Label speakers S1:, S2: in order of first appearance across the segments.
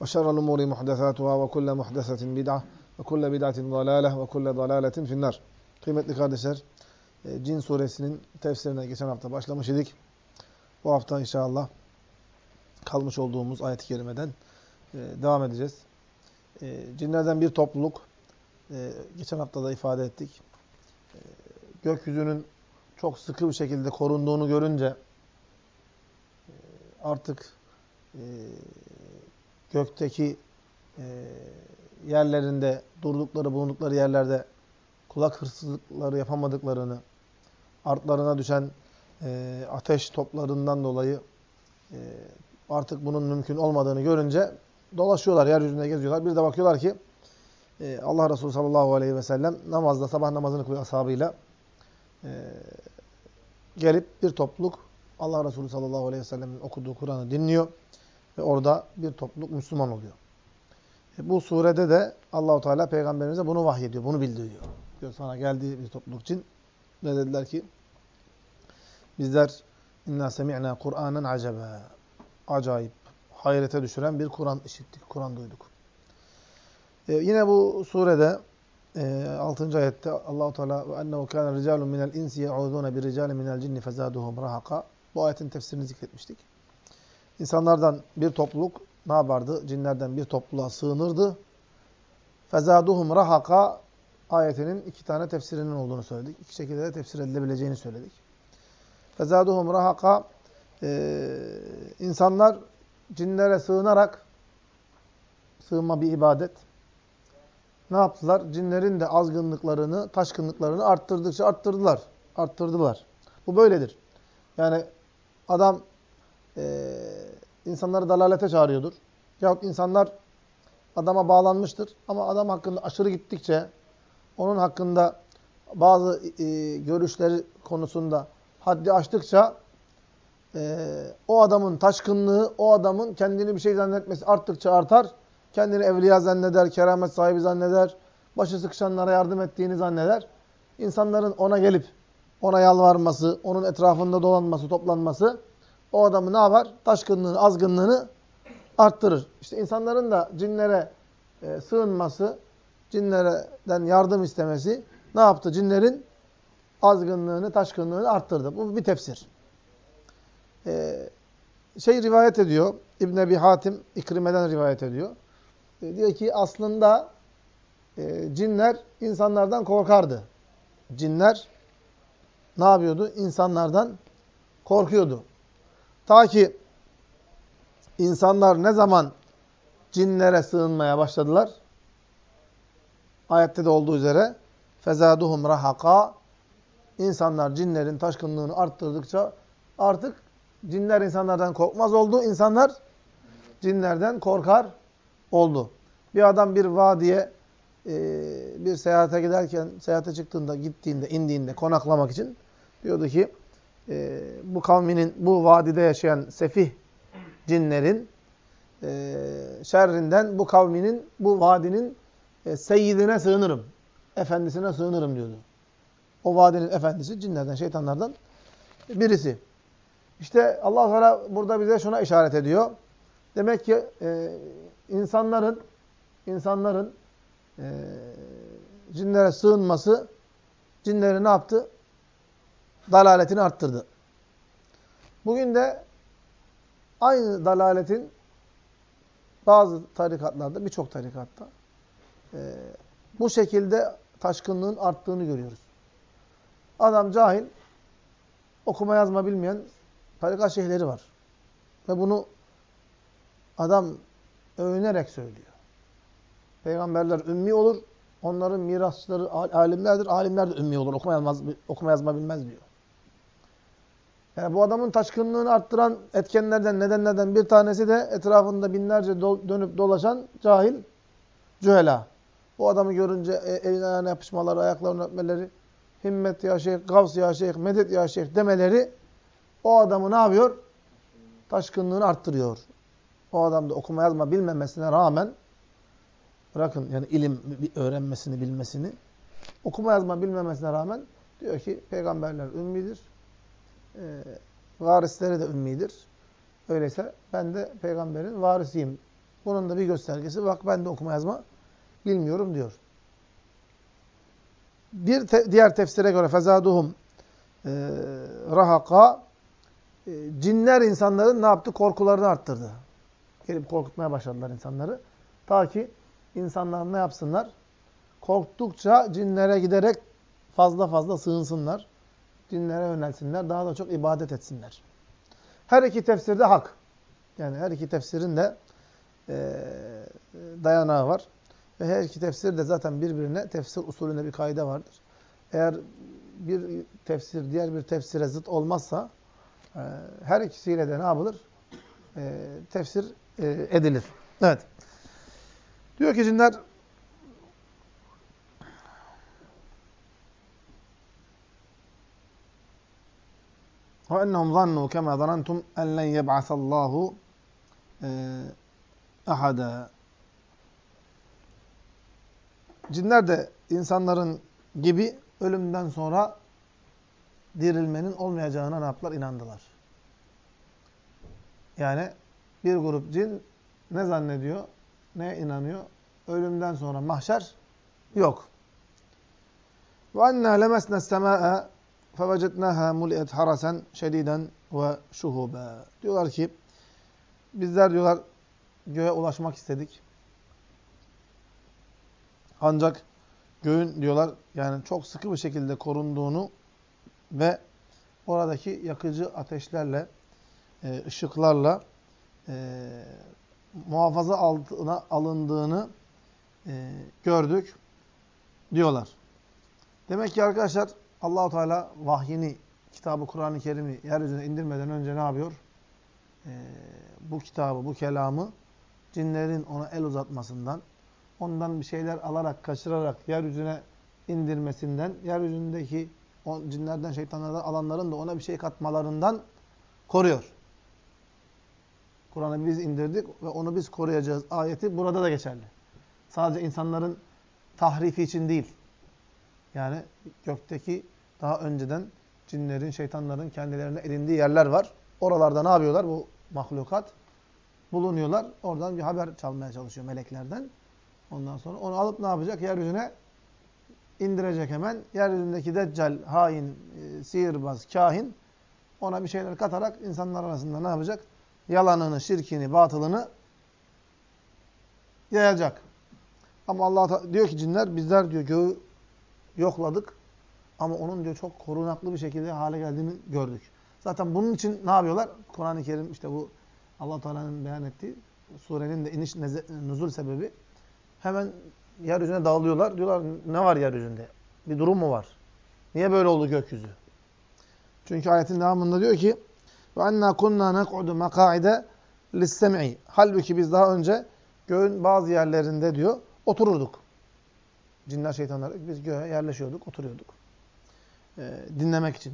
S1: وشر الأمور محدثاتها وكل محدثة بدعة وكل بدعة ضلالة وكل ضلالة في النار Kıymetli kardeşler, Cin suresinin tefsirine geçen hafta başlamış idik. Bu hafta inşallah kalmış olduğumuz ayet-i kerimeden devam edeceğiz. Cinlerden bir topluluk, geçen hafta da ifade ettik. Gökyüzünün çok sıkı bir şekilde korunduğunu görünce artık gökteki yerlerinde, durdukları, bulundukları yerlerde kulak hırsızlıkları yapamadıklarını, artlarına düşen ateş toplarından dolayı artık bunun mümkün olmadığını görünce dolaşıyorlar, yeryüzünde geziyorlar. Bir de bakıyorlar ki Allah Resulü sallallahu aleyhi ve sellem namazda, sabah namazını kılıyor ashabıyla gelip bir topluluk Allah Resulü sallallahu aleyhi ve sellemin okuduğu Kur'an'ı dinliyor ve orada bir topluluk Müslüman oluyor. E bu surede de Allahu Teala peygamberimize bunu vahyediyor, bunu bildiriyor. Diyor sana geldiği bir topluluk için ne dediler ki bizler inna semi'na Kur'anen acaba. Acayip, hayrete düşüren bir Kur'an işittik, Kur'an duyduk. Ee, yine bu surede e, 6. ayette Allahu Teala ve ennehu kana ricalun minel insi ya'uduna bir ricalin minel cinni fezaduhum rahaqa. Bu ayetin tefsirini zikretmiştik. İnsanlardan bir topluluk ne yapardı? Cinlerden bir topluluğa sığınırdı. Fezaduhum rahaka ayetinin iki tane tefsirinin olduğunu söyledik. İki şekilde de tefsir edilebileceğini söyledik. Fezaduhum rahaka e, insanlar cinlere sığınarak sığınma bir ibadet. Ne yaptılar? Cinlerin de azgınlıklarını, taşkınlıklarını arttırdıkça arttırdılar. Arttırdılar. Bu böyledir. Yani adam e, insanları dalalete çağırıyordur. Yahut insanlar adama bağlanmıştır. Ama adam hakkında aşırı gittikçe onun hakkında bazı e, görüşleri konusunda haddi aştıkça e, o adamın taşkınlığı, o adamın kendini bir şey zannetmesi arttıkça artar. Kendini evliya zanneder, keramet sahibi zanneder, başı sıkışanlara yardım ettiğini zanneder. İnsanların ona gelip ona yalvarması, onun etrafında dolanması, toplanması o adamı ne yapar? Taşkınlığını, azgınlığını arttırır. İşte insanların da cinlere e, sığınması, cinlerden yardım istemesi ne yaptı? Cinlerin azgınlığını, taşkınlığını arttırdı. Bu bir tefsir. Ee, şey rivayet ediyor, İbn Ebi Hatim İkrime'den rivayet ediyor. E, diyor ki aslında e, cinler insanlardan korkardı. Cinler ne yapıyordu? İnsanlardan korkuyordu. Ta ki insanlar ne zaman cinlere sığınmaya başladılar? Ayette de olduğu üzere fezaduhum rahaka insanlar cinlerin taşkınlığını arttırdıkça artık cinler insanlardan korkmaz oldu. İnsanlar cinlerden korkar oldu. Bir adam bir vadiye e, bir seyahate giderken, seyahate çıktığında, gittiğinde, indiğinde konaklamak için diyordu ki e, bu kavminin, bu vadide yaşayan sefih cinlerin e, şerrinden bu kavminin, bu vadinin e, seyyidine sığınırım. Efendisine sığınırım diyordu. O vadinin efendisi cinlerden, şeytanlardan birisi. İşte Allah Teala burada bize şuna işaret ediyor. Demek ki e, insanların insanların e, cinlere sığınması cinleri ne yaptı? Dalaletini arttırdı. Bugün de aynı dalaletin bazı tarikatlarda, birçok tarikatta e, bu şekilde taşkınlığın arttığını görüyoruz. Adam cahil, okuma yazma bilmeyen tarikat şeyhleri var. Ve bunu adam övünerek söylüyor. Peygamberler ümmi olur, onların mirasçıları alimlerdir, alimler de ümmi olur, okuma, yazmaz, okuma yazma bilmez diyor. Yani bu adamın taşkınlığını arttıran etkenlerden, nedenlerden bir tanesi de etrafında binlerce do dönüp dolaşan cahil cühela. Bu adamı görünce e, eline ayağına yapışmaları, ayaklarını öpmeleri, himmet ya şeyh, gavs ya şeyh, medet ya şeyh demeleri o adamı ne yapıyor? Taşkınlığını arttırıyor. O adam da okuma yazma bilmemesine rağmen bırakın yani ilim öğrenmesini, bilmesini okuma yazma bilmemesine rağmen diyor ki peygamberler ümmidir. E, varisleri de ümmidir. Öyleyse ben de peygamberin varisiyim. Bunun da bir göstergesi bak ben de okuma yazma bilmiyorum diyor. Bir te diğer tefsire göre fezaduhum e, rahaka e, cinler insanların ne yaptı? Korkularını arttırdı. Gelip korkutmaya başladılar insanları. Ta ki insanlar ne yapsınlar? Korktukça cinlere giderek fazla fazla sığınsınlar. Cinlere yönelsinler. Daha da çok ibadet etsinler. Her iki tefsirde hak. Yani her iki tefsirin de e, dayanağı var. Ve her iki tefsir de zaten birbirine tefsir usulünde bir kaide vardır. Eğer bir tefsir diğer bir tefsire zıt olmazsa e, her ikisiyle de ne yapılır? E, tefsir e, edilir. Evet. Diyor ki cinler وَاَنَّهُمْ ظَنُّوا كَمَا ظَنَنْتُمْ اَنْ لَنْ يَبْعَثَ اللّٰهُ اَحَدًا Cinler de insanların gibi ölümden sonra dirilmenin olmayacağına ne yaptılar? İnandılar. Yani bir grup cin ne zannediyor? Ne inanıyor? Ölümden sonra mahşer yok. وَاَنَّا لَمَسْنَا السَّمَاءَ فَوَجَدْنَاهَا مُلِئَتْ حَرَسًا شَد۪يدًا وَشُهُبًا Diyorlar ki, bizler diyorlar göğe ulaşmak istedik. Ancak göğün diyorlar yani çok sıkı bir şekilde korunduğunu ve oradaki yakıcı ateşlerle, e, ışıklarla e, muhafaza altına alındığını e, gördük diyorlar. Demek ki arkadaşlar Allahu Teala vahyini, kitabı Kur'an-ı Kerim'i yeryüzüne indirmeden önce ne yapıyor? Ee, bu kitabı, bu kelamı cinlerin ona el uzatmasından, ondan bir şeyler alarak, kaçırarak yeryüzüne indirmesinden, yeryüzündeki o cinlerden, şeytanlardan alanların da ona bir şey katmalarından koruyor. Kur'an'ı biz indirdik ve onu biz koruyacağız. Ayeti burada da geçerli. Sadece insanların tahrifi için değil. Yani gökteki daha önceden cinlerin, şeytanların kendilerine edindiği yerler var. Oralarda ne yapıyorlar bu mahlukat? Bulunuyorlar. Oradan bir haber çalmaya çalışıyor meleklerden. Ondan sonra onu alıp ne yapacak? Yeryüzüne indirecek hemen. Yeryüzündeki deccal, hain, e, sihirbaz, kahin ona bir şeyler katarak insanlar arasında ne yapacak? Yalanını, şirkini, batılını yayacak. Ama Allah diyor ki cinler bizler diyor göğü yokladık. Ama onun diyor çok korunaklı bir şekilde hale geldiğini gördük. Zaten bunun için ne yapıyorlar? Kur'an-ı Kerim işte bu Allah Teala'nın beyan ettiği surenin de iniş nüzul sebebi hemen yeryüzüne dağılıyorlar. Diyorlar ne var yeryüzünde? Bir durum mu var? Niye böyle oldu gökyüzü? Çünkü ayetin devamında diyor ki ve enna kunna nek'udu makaide lis-sem'i. Halbuki biz daha önce göğün bazı yerlerinde diyor otururduk. Cinler, şeytanlar biz göğe yerleşiyorduk, oturuyorduk. Ee, dinlemek için.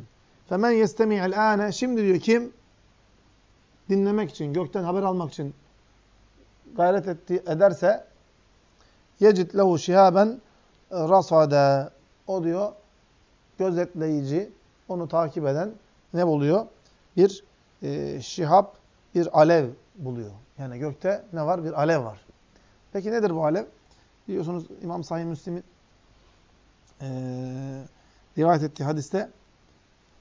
S1: Femen yestemi'el âne. Şimdi diyor kim? Dinlemek için, gökten haber almak için gayret etti, ederse yecid lehu şihaben rasade. O diyor gözetleyici, onu takip eden ne buluyor? Bir e, şihab, bir alev buluyor. Yani gökte ne var? Bir alev var. Peki nedir bu alev? Biliyorsunuz İmam Sahih Müslim'in e, rivayet ettiği hadiste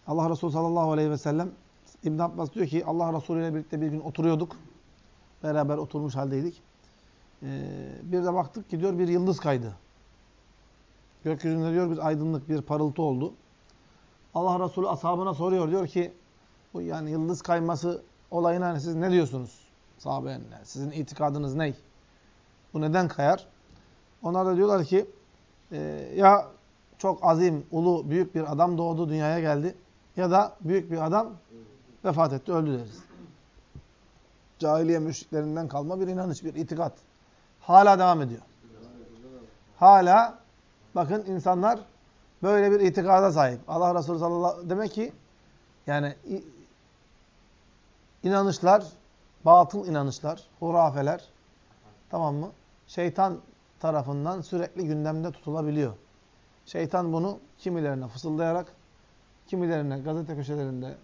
S1: Allah Resulü sallallahu aleyhi ve sellem İbn Abbas diyor ki Allah Resulü ile birlikte bir gün oturuyorduk. Beraber oturmuş haldeydik. Ee, bir de baktık ki diyor bir yıldız kaydı. Gökyüzünde diyor bir aydınlık, bir parıltı oldu. Allah Resulü ashabına soruyor. Diyor ki bu yani yıldız kayması olayına hani siz ne diyorsunuz? Sahabe yani sizin itikadınız ne? Bu neden kayar? Onlar da diyorlar ki e, ya çok azim, ulu, büyük bir adam doğdu, dünyaya geldi. Ya da büyük bir adam vefat etti, öldü deriz. Cahiliye müşriklerinden kalma bir inanış, bir itikat. Hala devam ediyor. Hala bakın insanlar böyle bir itikada sahip. Allah Resulü sallallahu aleyhi demek ki yani inanışlar, batıl inanışlar, hurafeler tamam mı? Şeytan tarafından sürekli gündemde tutulabiliyor. Şeytan bunu kimilerine fısıldayarak, kimilerine gazete köşelerinde,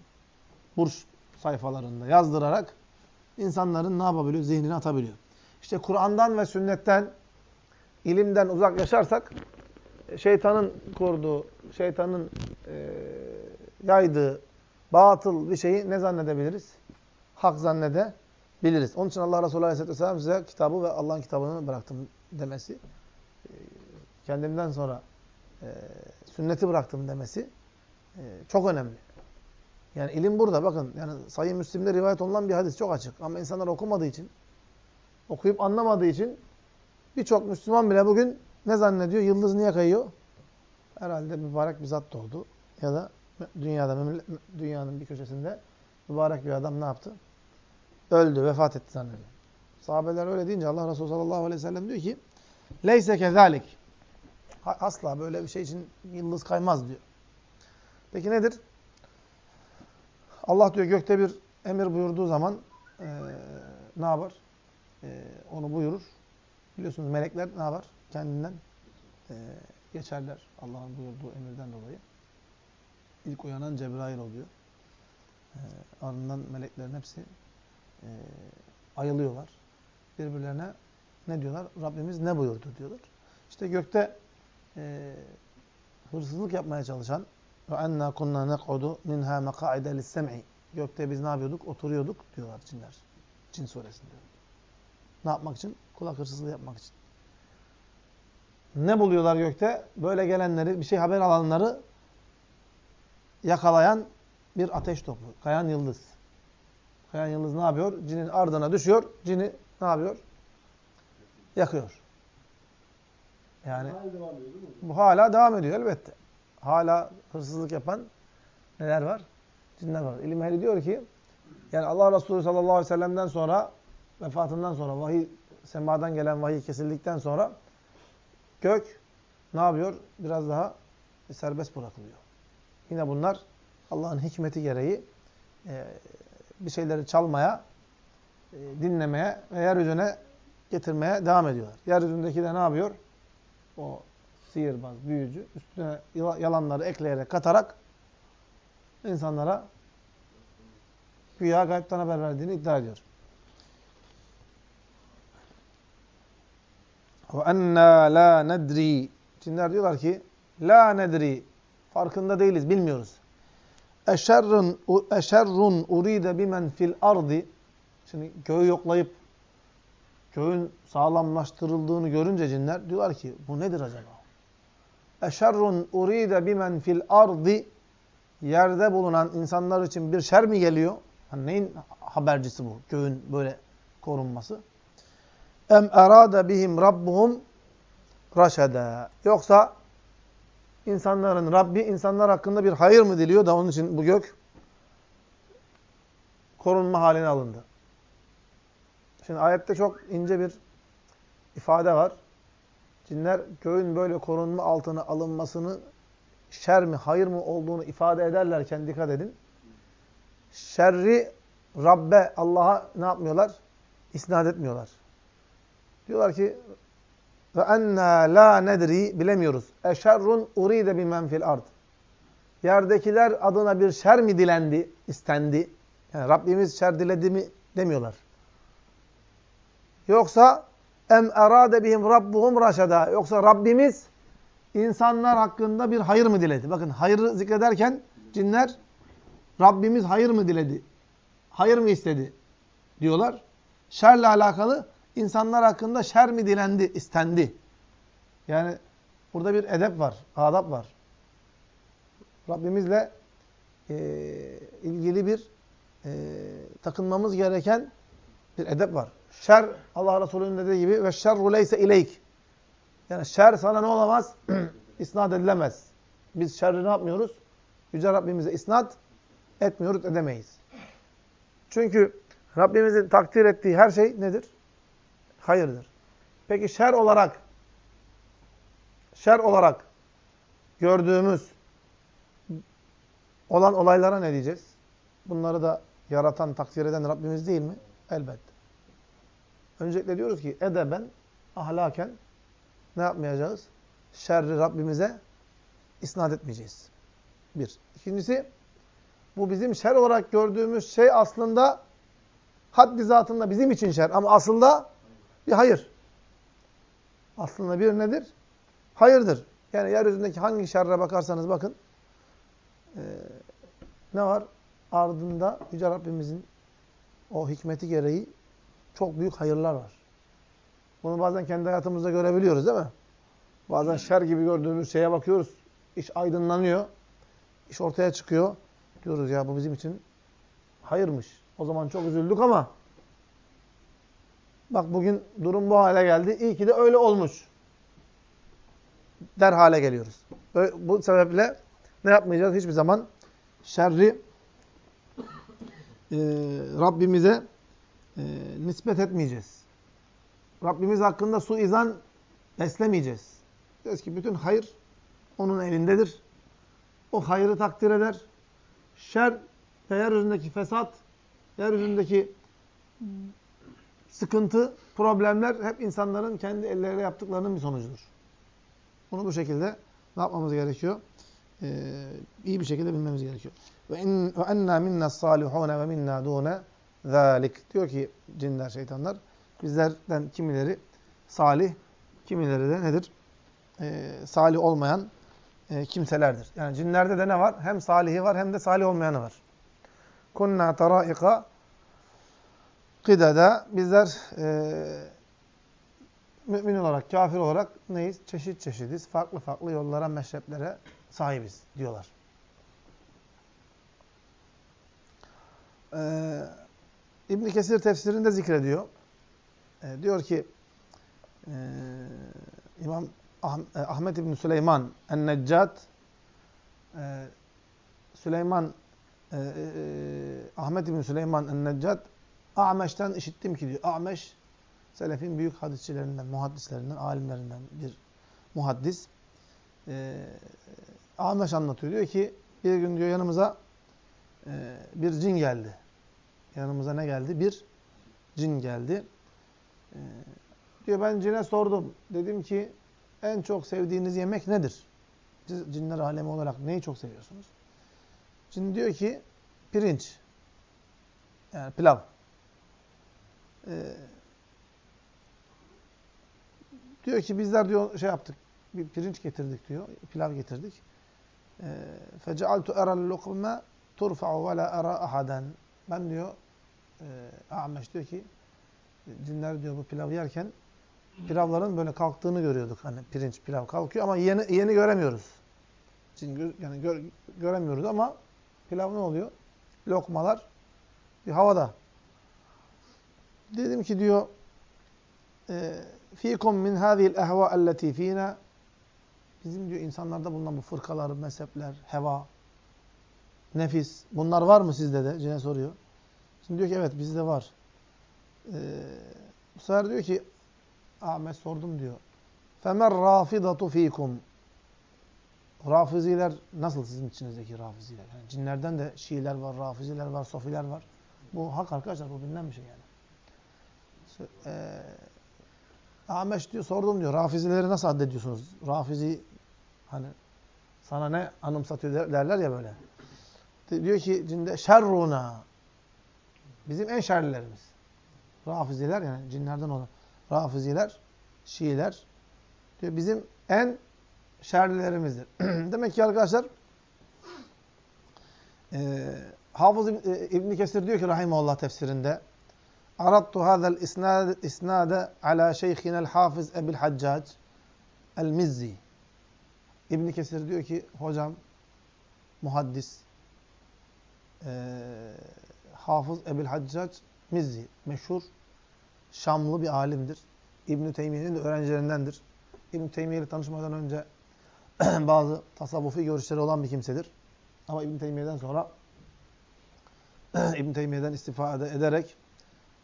S1: burç sayfalarında yazdırarak insanların ne yapabiliyor? Zihnini atabiliyor. İşte Kur'an'dan ve sünnetten, ilimden uzak yaşarsak, şeytanın kurduğu, şeytanın e, yaydığı batıl bir şeyi ne zannedebiliriz? Hak zannedebiliriz. Onun için Allah Resulü Aleyhisselatü Vesselam size kitabı ve Allah'ın kitabını bıraktım demesi, kendimden sonra e, sünneti bıraktım demesi e, çok önemli. Yani ilim burada. Bakın yani Sayı Müslim'de rivayet olunan bir hadis çok açık. Ama insanlar okumadığı için, okuyup anlamadığı için birçok Müslüman bile bugün ne zannediyor? Yıldız niye kayıyor? Herhalde mübarek bir zat doğdu. Ya da dünyada, dünyanın bir köşesinde mübarek bir adam ne yaptı? Öldü, vefat etti zannediyor. Sahabeler öyle deyince Allah Resulü sallallahu aleyhi ve sellem diyor ki Leyse kezalik. Asla böyle bir şey için yıldız kaymaz diyor. Peki nedir? Allah diyor gökte bir emir buyurduğu zaman e, ne yapar? E, onu buyurur. Biliyorsunuz melekler ne yapar? Kendinden e, geçerler Allah'ın buyurduğu emirden dolayı. İlk uyanan Cebrail oluyor. E, ardından meleklerin hepsi e, ayılıyorlar. Birbirlerine ne diyorlar? Rabbimiz ne buyurdu diyorlar. İşte gökte e, hırsızlık yapmaya çalışan ve enna kunna nek'udu minha maqa'ide lis-sem'i. Gökte biz ne yapıyorduk? Oturuyorduk diyorlar cinler. Cin suresinde. Ne yapmak için? Kulak hırsızlığı yapmak için. Ne buluyorlar gökte? Böyle gelenleri, bir şey haber alanları yakalayan bir ateş topu. Kayan yıldız. Kayan yıldız ne yapıyor? Cinin ardına düşüyor. Cini ne yapıyor? Yakıyor. Yani bu hala devam ediyor elbette. Hala hırsızlık yapan neler var? Cinler var. İlim ehli diyor ki yani Allah Resulü sallallahu aleyhi ve sellem'den sonra vefatından sonra vahiy semadan gelen vahiy kesildikten sonra gök ne yapıyor? Biraz daha serbest bırakılıyor. Yine bunlar Allah'ın hikmeti gereği e, bir şeyleri çalmaya, e, dinlemeye ve yeryüzüne getirmeye devam ediyorlar. Yeryüzündeki de ne yapıyor? O sihirbaz, büyücü üstüne yalanları ekleyerek, katarak insanlara güya gaybtan haber verdiğini iddia ediyor. وَاَنَّا la nedri. Cinler diyorlar ki la nedri. Farkında değiliz, bilmiyoruz. Eşerrun, eşerrun uride bimen fil ardi. Şimdi göğü yoklayıp göğün sağlamlaştırıldığını görünce cinler diyorlar ki bu nedir acaba? Eşerrun uride bimen fil ardi yerde bulunan insanlar için bir şer mi geliyor? Hani neyin habercisi bu? Göğün böyle korunması. Em erade bihim rabbuhum raşede. Yoksa insanların Rabbi insanlar hakkında bir hayır mı diliyor da onun için bu gök korunma haline alındı. Şimdi ayette çok ince bir ifade var. Cinler göğün böyle korunma altına alınmasını şer mi, hayır mı olduğunu ifade ederlerken dikkat edin. Şerri Rabbe, Allah'a ne yapmıyorlar? İsnat etmiyorlar. Diyorlar ki ve enna la nedri bilemiyoruz. Eşerrun uride bimen fil ard. Yerdekiler adına bir şer mi dilendi, istendi? Yani Rabbimiz şer diledi mi demiyorlar. Yoksa em erade bihim rabbuhum raşada. Yoksa Rabbimiz insanlar hakkında bir hayır mı diledi? Bakın hayırı zikrederken cinler Rabbimiz hayır mı diledi? Hayır mı istedi? Diyorlar. Şerle alakalı insanlar hakkında şer mi dilendi, istendi? Yani burada bir edep var, adap var. Rabbimizle e, ilgili bir e, takınmamız gereken bir edep var. Şer Allah Resulü'nün dediği gibi ve şerru leyse ileyk. Yani şer sana ne olamaz? isnat edilemez. Biz şerri ne yapmıyoruz? Yüce Rabbimize isnat etmiyoruz, edemeyiz. Çünkü Rabbimizin takdir ettiği her şey nedir? Hayırdır. Peki şer olarak şer olarak gördüğümüz olan olaylara ne diyeceğiz? Bunları da yaratan, takdir eden Rabbimiz değil mi? Elbette. Öncelikle diyoruz ki edeben, ahlaken ne yapmayacağız? Şerri Rabbimize isnat etmeyeceğiz. Bir. İkincisi, bu bizim şer olarak gördüğümüz şey aslında haddi zatında bizim için şer. Ama aslında bir hayır. Aslında bir nedir? Hayırdır. Yani yeryüzündeki hangi şerre bakarsanız bakın, e, ne var? Ardında Yüce Rabbimizin o hikmeti gereği çok büyük hayırlar var. Bunu bazen kendi hayatımızda görebiliyoruz değil mi? Bazen şer gibi gördüğümüz şeye bakıyoruz. İş aydınlanıyor. İş ortaya çıkıyor. Diyoruz ya bu bizim için hayırmış. O zaman çok üzüldük ama bak bugün durum bu hale geldi. İyi ki de öyle olmuş. Der hale geliyoruz. Bu sebeple ne yapmayacağız? Hiçbir zaman şerri e, Rabbimize e, nispet etmeyeceğiz. Rabbimiz hakkında suizan beslemeyeceğiz. Deriz ki bütün hayır onun elindedir. O hayrı takdir eder. Şer ve yeryüzündeki fesat, yeryüzündeki sıkıntı, problemler hep insanların kendi elleriyle yaptıklarının bir sonucudur. Bunu bu şekilde ne yapmamız gerekiyor? Ee, iyi bir şekilde bilmemiz gerekiyor. Ve enna minna salihun ve minna dune zalik. Diyor ki cinler, şeytanlar bizlerden kimileri salih, kimileri de nedir? Ee, salih olmayan e, kimselerdir. Yani cinlerde de ne var? Hem salihi var hem de salih olmayanı var. Kunna taraika kıdada bizler e, mümin olarak, kafir olarak neyiz? Çeşit çeşidiz. Farklı farklı yollara, meşreplere sahibiz diyorlar. Ee, ibn Kesir tefsirinde zikrediyor. Ee, diyor ki e, İmam ah e, Ahmet İbn Süleyman en-Neccat e, Süleyman e, e, Ahmet İbn Süleyman en-Neccat A'meş'ten işittim ki diyor. A'meş Selefin büyük hadisçilerinden, muhaddislerinden, alimlerinden bir muhaddis. E, Ahmeş anlatıyor. Diyor ki bir gün diyor yanımıza e, bir cin geldi Yanımıza ne geldi? Bir cin geldi. E, diyor ben cine sordum. Dedim ki en çok sevdiğiniz yemek nedir? Siz cinler alemi olarak neyi çok seviyorsunuz? Cin diyor ki pirinç. Yani pilav. Ee, diyor ki bizler diyor şey yaptık. Bir pirinç getirdik diyor. Pilav getirdik. فَجَعَلْتُ اَرَى اللُّقْمَ تُرْفَعُ وَلَا اَرَى اَحَدًا Ben diyor, ee, e, Ahmet diyor ki cinler diyor bu pilav yerken pilavların böyle kalktığını görüyorduk. Hani pirinç, pilav kalkıyor ama yeni yeni göremiyoruz. Cin yani gör, göremiyoruz ama pilav ne oluyor? Lokmalar bir havada. Dedim ki diyor e, fiikum min hadhihi'l ehva elleti fina bizim diyor insanlarda bulunan bu fırkalar, mezhepler, heva, nefis bunlar var mı sizde de? Cine soruyor. Şimdi diyor ki evet bizde var. Ee, bu sefer diyor ki Ahmet sordum diyor. Femer rafidatu fikum. Rafiziler nasıl sizin içinizdeki rafiziler? Yani cinlerden de Şiiler var, rafiziler var, sofiler var. Bu hak arkadaşlar, bu bilinen bir şey yani. Ee, Ahmet diyor, sordum diyor, rafizileri nasıl addediyorsunuz? Rafizi Hani sana ne anımsatıyor derler ya böyle. Diyor ki cinde şerruna. Bizim en şerlilerimiz. Rafiziler yani cinlerden olan Rafiziler, Şiiler diyor bizim en şerlilerimizdir. Demek ki arkadaşlar e, Hafız İbn, e, Kesir diyor ki Rahimullah tefsirinde Aradtu hâzel isnâde alâ şeyhinel hafız Ebil Haccac el-Mizzi. İbn Kesir diyor ki hocam muhaddis e, Hafız Ebil Haccac Mizzi meşhur Şamlı bir alimdir. İbn Teymiye'nin de öğrencilerindendir. İbn Teymiye ile tanışmadan önce bazı tasavvufi görüşleri olan bir kimsedir. Ama İbn Teymiye'den sonra İbn Teymiye'den istifade ederek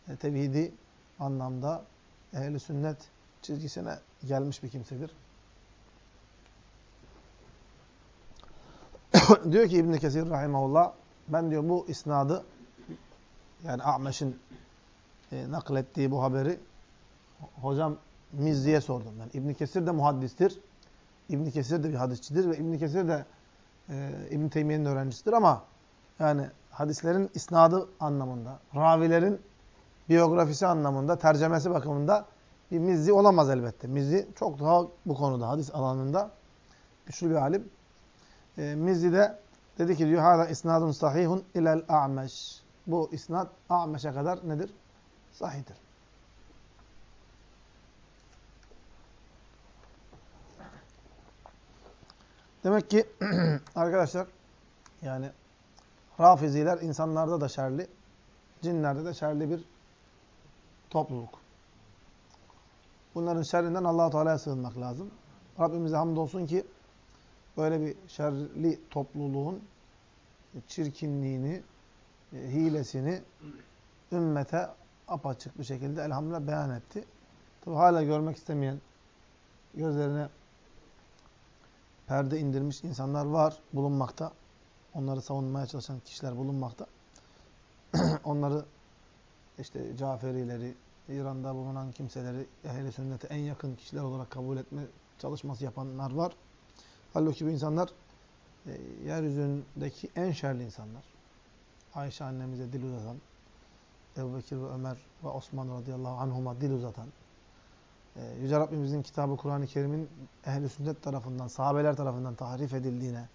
S1: e, tevhidi anlamda ehli sünnet çizgisine gelmiş bir kimsedir. diyor ki İbn Kesir rahimehullah ben diyor bu isnadı yani A'meş'in e, naklettiği bu haberi hocam Mizzi'ye sordum. Yani İbn Kesir de muhaddistir. İbn Kesir de bir hadisçidir ve İbn Kesir de e, İbn Teymiye'nin öğrencisidir ama yani hadislerin isnadı anlamında, ravilerin biyografisi anlamında, tercemesi bakımında bir Mizzi olamaz elbette. Mizzi çok daha bu konuda, hadis alanında güçlü bir alim. E, Mizzi de dedi ki diyor, hâzâ isnadun sahihun ilel a'meş. Bu isnad a'meşe kadar nedir? Sahihtir. Demek ki arkadaşlar yani Rafiziler insanlarda da şerli, cinlerde de şerli bir topluluk. Bunların şerrinden Allah-u Teala'ya sığınmak lazım. Rabbimize hamdolsun ki böyle bir şerli topluluğun çirkinliğini, hilesini ümmete apaçık bir şekilde elhamdülillah beyan etti. Tabi hala görmek istemeyen, gözlerine perde indirmiş insanlar var bulunmakta. Onları savunmaya çalışan kişiler bulunmakta. Onları işte Caferileri, İran'da bulunan kimseleri ehl-i sünnete en yakın kişiler olarak kabul etme çalışması yapanlar var. Halbuki bu insanlar e, yeryüzündeki en şerli insanlar. Ayşe annemize dil uzatan, Ebu Bekir ve Ömer ve Osman radıyallahu anhuma dil uzatan, e, Yüce Rabbimizin kitabı Kur'an-ı Kerim'in ehl-i sünnet tarafından, sahabeler tarafından tahrif edildiğine,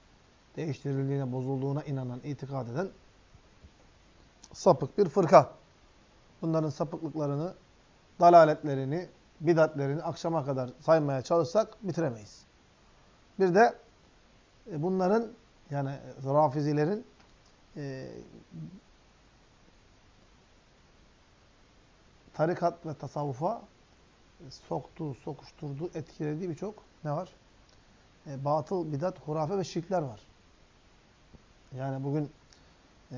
S1: değiştirildiğine, bozulduğuna inanan, itikad eden sapık bir fırka. Bunların sapıklıklarını, dalaletlerini, bidatlerini akşama kadar saymaya çalışsak bitiremeyiz. Bir de e, bunların yani rafizilerin e, tarikat ve tasavvufa soktuğu, sokuşturduğu, etkilediği birçok ne var? E, batıl, bidat, hurafe ve şirkler var. Yani bugün e,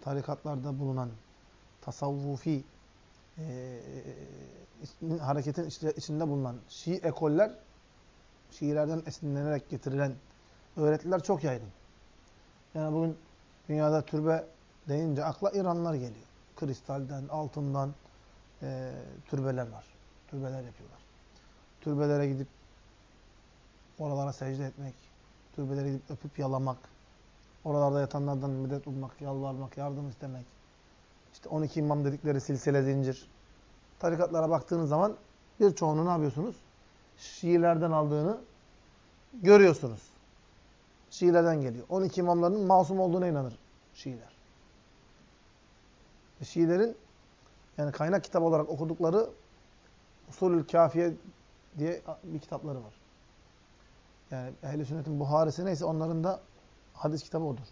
S1: tarikatlarda bulunan tasavvufi e, hareketin içinde bulunan Şii ekoller, Şiilerden esinlenerek getirilen öğretiler çok yaygın. Yani bugün dünyada türbe deyince akla İranlar geliyor. Kristalden, altından e, türbeler var. Türbeler yapıyorlar. Türbelere gidip oralara secde etmek, türbelere gidip öpüp yalamak, oralarda yatanlardan medet ummak, yalvarmak, yardım istemek, işte 12 imam dedikleri silsile zincir. Tarikatlara baktığınız zaman birçoğunu ne yapıyorsunuz? Şiilerden aldığını görüyorsunuz. Şiilerden geliyor. 12 imamların masum olduğuna inanır Şiiler. Şiilerin yani kaynak kitap olarak okudukları Usulül Kafiye diye bir kitapları var. Yani ehl-i sünnetin Buharisi neyse onların da hadis kitabı odur.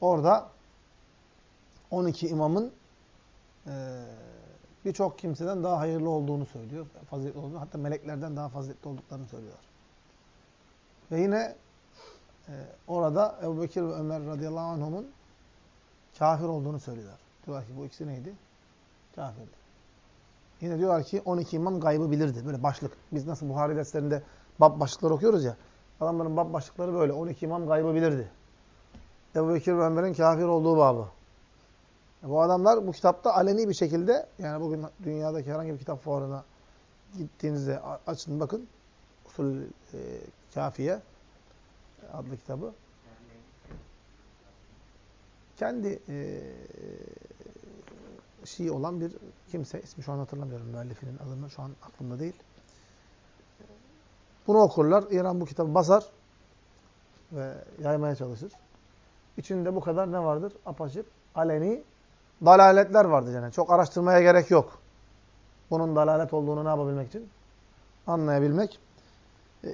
S1: Orada 12 imamın e, birçok kimseden daha hayırlı olduğunu söylüyor. Faziletli olduğunu, hatta meleklerden daha faziletli olduklarını söylüyorlar. Ve yine e, orada Ebu Bekir ve Ömer radıyallahu anh'ın kafir olduğunu söylüyorlar. Diyorlar ki bu ikisi neydi? Kafirdi. Yine diyorlar ki 12 imam gaybı bilirdi. Böyle başlık. Biz nasıl Buhari derslerinde bab başlıkları okuyoruz ya. Adamların bab başlıkları böyle. 12 imam gaybı bilirdi. Ebu Bekir ve Ömer'in kafir olduğu babı. Bu adamlar bu kitapta aleni bir şekilde yani bugün dünyadaki herhangi bir kitap fuarına gittiğinizde açın bakın. Usul e, Kafiye adlı kitabı. Kendi e, Şii olan bir kimse, ismi şu an hatırlamıyorum müellifinin adını, şu an aklımda değil. Bunu okurlar, İran bu kitabı basar ve yaymaya çalışır. İçinde bu kadar ne vardır? Apaçık, aleni dalaletler vardı yani. Çok araştırmaya gerek yok. Bunun dalalet olduğunu ne yapabilmek için? Anlayabilmek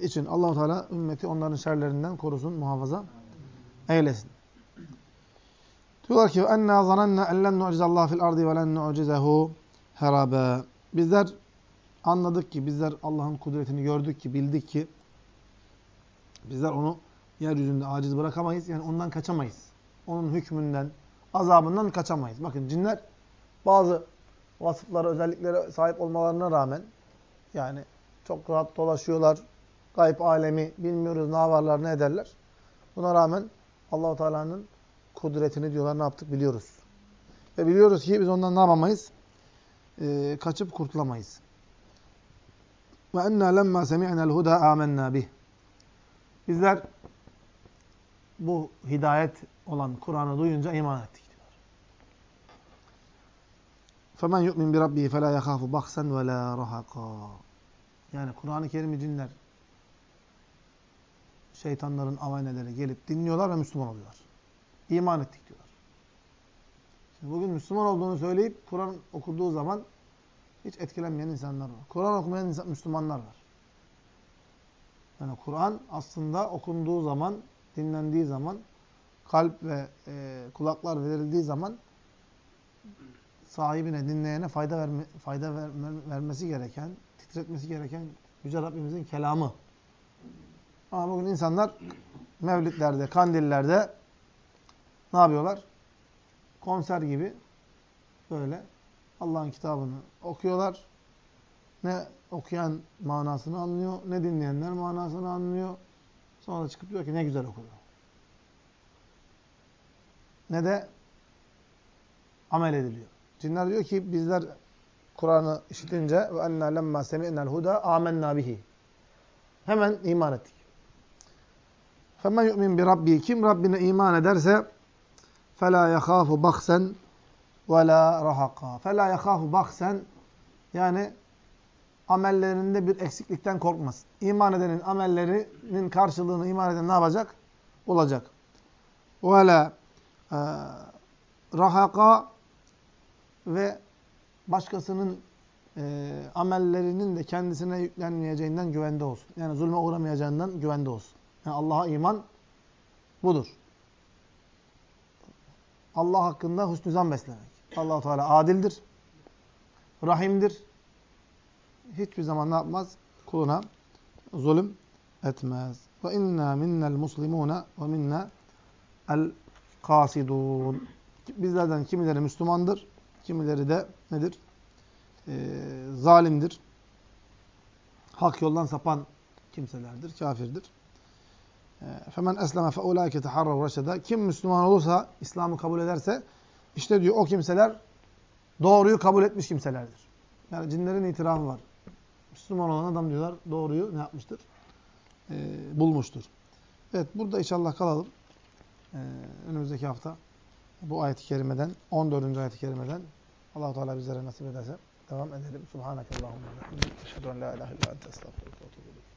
S1: için Allahu Teala ümmeti onların şerlerinden korusun, muhafaza eylesin. Diyorlar ki enna zanenna en len nu'cizallah fil ardi ve len nu'cizehu herabe. Bizler anladık ki, bizler Allah'ın kudretini gördük ki, bildik ki bizler onu yeryüzünde aciz bırakamayız. Yani ondan kaçamayız. Onun hükmünden, azabından kaçamayız. Bakın cinler bazı vasıflara, özelliklere sahip olmalarına rağmen yani çok rahat dolaşıyorlar. Gayb alemi bilmiyoruz ne varlar ne ederler. Buna rağmen Allahu Teala'nın kudretini diyorlar ne yaptık biliyoruz. Ve biliyoruz ki biz ondan ne yapamayız? Ee, kaçıp kurtulamayız. Ve enna lemma semi'nel huda amennâ bih. Bizler bu hidayet olan Kur'an'ı duyunca iman ettik diyor. فَمَنْ يُؤْمِنْ بِرَبِّهِ فَلَا يَخَافُ بَخْسًا وَلَا رَحَقًا Yani Kur'an-ı Kerim'i cinler, şeytanların avaneleri gelip dinliyorlar ve Müslüman oluyorlar. İman ettik diyorlar. Şimdi bugün Müslüman olduğunu söyleyip Kur'an okuduğu zaman hiç etkilenmeyen insanlar var. Kur'an okumayan insan, Müslümanlar var. Yani Kur'an aslında okunduğu zaman, dinlendiği zaman, kalp ve e, kulaklar verildiği zaman sahibine, dinleyene fayda verme, fayda verme, vermesi gereken, titretmesi gereken Yüce Rabbimizin kelamı. Ama bugün insanlar mevlitlerde, kandillerde ne yapıyorlar? Konser gibi böyle Allah'ın kitabını okuyorlar. Ne okuyan manasını anlıyor, ne dinleyenler manasını anlıyor. Sonra çıkıp diyor ki ne güzel okuyor. Ne de amel ediliyor. Cinler diyor ki bizler Kur'an'ı işitince ve enna lemma semi'nel huda amennâ bihi. Hemen iman ettik. Yu'min bi rabbi kim Rabbine iman ederse yekhafu baksen ve la rahaka. Fela yekhafu baksen yani amellerinde bir eksiklikten korkmaz. İman edenin amellerinin karşılığını iman eden ne yapacak? Olacak. La e, rahaka ve başkasının e, amellerinin de kendisine yüklenmeyeceğinden güvende olsun. Yani zulme uğramayacağından güvende olsun. Yani Allah'a iman budur. Allah hakkında husnü zan beslemek. allah Teala adildir, rahimdir. Hiçbir zaman ne yapmaz? Kuluna zulüm etmez. Ve inna minnel muslimuna ve minna el kasidun. Bizlerden kimileri Müslümandır, kimileri de nedir? Ee, zalimdir. Hak yoldan sapan kimselerdir, kafirdir. Esleme fe ulaike teharrav reşeda. Kim Müslüman olursa, İslam'ı kabul ederse işte diyor o kimseler doğruyu kabul etmiş kimselerdir. Yani cinlerin itirafı var. Müslüman olan adam diyorlar doğruyu ne yapmıştır? Ee, bulmuştur. Evet burada inşallah kalalım. Ee, önümüzdeki hafta bu ayet-i kerimeden 14. ayet-i kerimeden Allah Teala bizlere nasip ederse devam edelim. Subhanakallahumma. Eşhedü en la ilahe illa ente etûbü